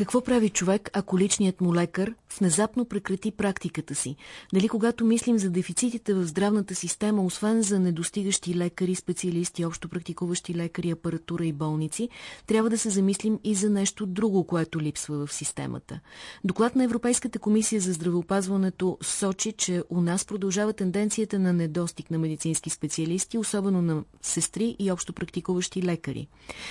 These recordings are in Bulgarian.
Какво прави човек, ако личният му лекар внезапно прекрати практиката си? Дали когато мислим за дефицитите в здравната система, освен за недостигащи лекари, специалисти, общо практикуващи лекари, апаратура и болници, трябва да се замислим и за нещо друго, което липсва в системата. Доклад на Европейската комисия за здравеопазването сочи, че у нас продължава тенденцията на недостиг на медицински специалисти, особено на сестри и общо практикуващи лекари.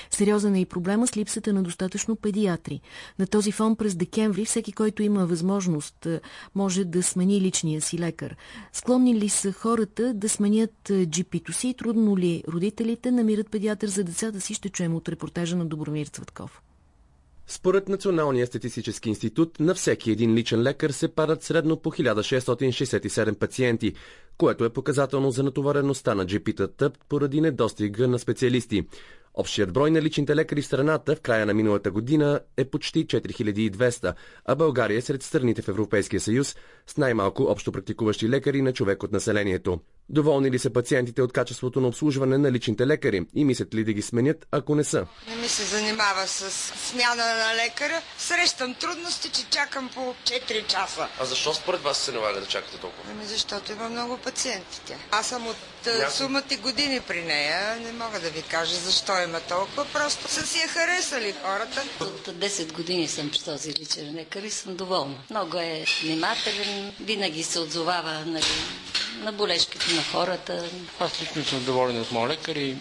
Сериозен е и проблема с липсата на достатъчно педиатри. На този фон през декември всеки, който има възможност, е, може да смени личния си лекар. Склонни ли са хората да сменят е, джипито си? Трудно ли родителите намират педиатър за децата си? Ще чуем от репортажа на Добромир Цветков. Според Националния статистически институт, на всеки един личен лекар се падат средно по 1667 пациенти, което е показателно за натовареността на джипитата поради недостига на специалисти. Общият брой на личните лекари в страната в края на миналата година е почти 4200, а България е сред страните в Европейския съюз с най-малко общо практикуващи лекари на човек от населението. Доволни ли са пациентите от качеството на обслужване на личните лекари и мислят ли да ги сменят, ако не са? Не ми се занимава с смяна на лекаря. Срещам трудности, че чакам по 4 часа. А защо според вас се налага да чакате толкова? Ами защото има много пациенти тя. Аз съм от Някой... сумати години при нея. Не мога да ви кажа защо има толкова. Просто са си я харесали хората. От 10 години съм при този личен лекар и съм доволна. Много е внимателен, винаги се отзовава нали, на болешките на хората. Аз лично съм доволен от моя лекар и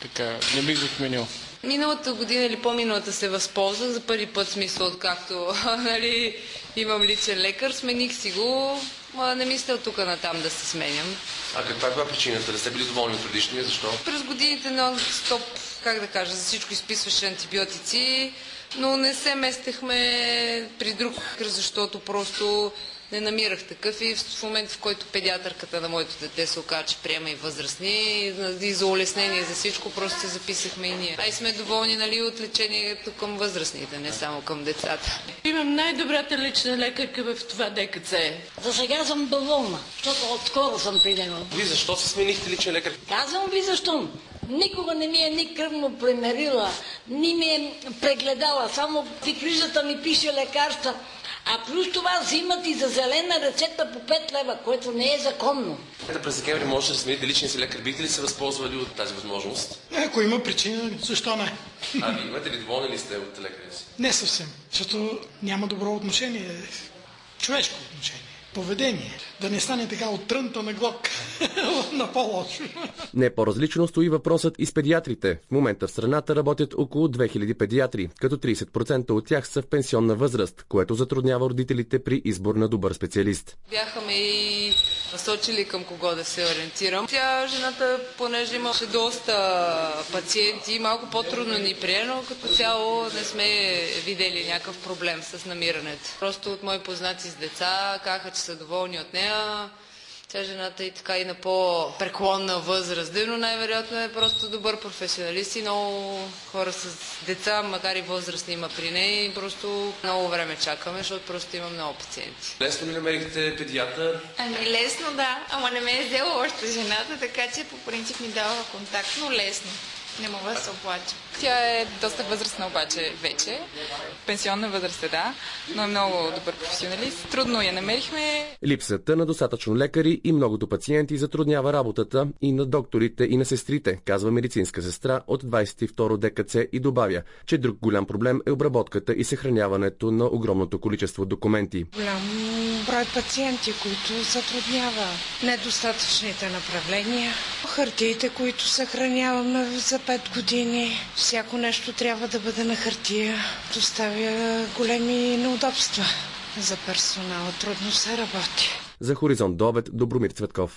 така не бих го сменил. Миналата година или по-миналата се възползвах за първи път смисъл, откакто нали, имам личен лекар. Смених си го. Ма не мисля от тук натам да се сменям. А каква е била причината? Да сте били доволни от предишния? Защо? През годините нон-стоп, как да кажа, за всичко изписваше антибиотици, но не се местехме при друг, защото просто не намирах такъв и в момента, в който педиатърката на моето дете се оказа, че приема и възрастни и за улеснение за всичко, просто се записахме и ние. А и сме доволни нали, от лечението към възрастните, не само към децата. Имам най-добрата лична лекарка в това ДКЦ. За сега съм доволна, защото отскоро съм при него. Вие защо се сменихте личен лекар? Казвам ви защо. Никога не ми е ни кръвно премерила, ни ми е прегледала, само в грижата ми пише лекарства. А плюс това взимат и за зелена рецепта по 5 лева, което не е законно. Ето през декември можете да смените личния си лекар. Бихте ли се възползвали от тази възможност? Ако има причина, защо не? А ви имате ли доволни ли сте от лекаря си? Не съвсем, защото няма добро отношение. Човешко отношение поведение. Да не стане така от трънта на глок на по-лошо. Не по-различно стои въпросът и с педиатрите. В момента в страната работят около 2000 педиатри, като 30% от тях са в пенсионна възраст, което затруднява родителите при избор на добър специалист. Бяха ме и насочили към кого да се ориентирам. Тя, жената, понеже имаше доста пациенти, малко по-трудно ни прие, но като цяло не сме видели някакъв проблем с намирането. Просто от мои познати с деца казаха, че са доволни от нея. Тя жената и така и на по-преклонна възраст, но най-вероятно е просто добър професионалист и много хора с деца, макар и възрастни има при нея и просто много време чакаме, защото просто има много пациенти. Лесно ли намерихте педиатър? Ами лесно, да. Ама не ме е взела още жената, така че по принцип ми дава контакт, но лесно. Не мога да се оплача. Тя е доста възрастна обаче вече. Пенсионна възраст е, да, но е много добър професионалист. Трудно я намерихме. Липсата на достатъчно лекари и многото пациенти затруднява работата и на докторите и на сестрите, казва медицинска сестра от 22 ДКЦ и добавя, че друг голям проблем е обработката и съхраняването на огромното количество документи. Голям брой пациенти, които затруднява недостатъчните направления, хартиите, които съхраняваме за 5 години. Всяко нещо трябва да бъде на хартия. Доставя големи неудобства за персонала. Трудно се работи. За Хоризонт до обед Добромир Цветков.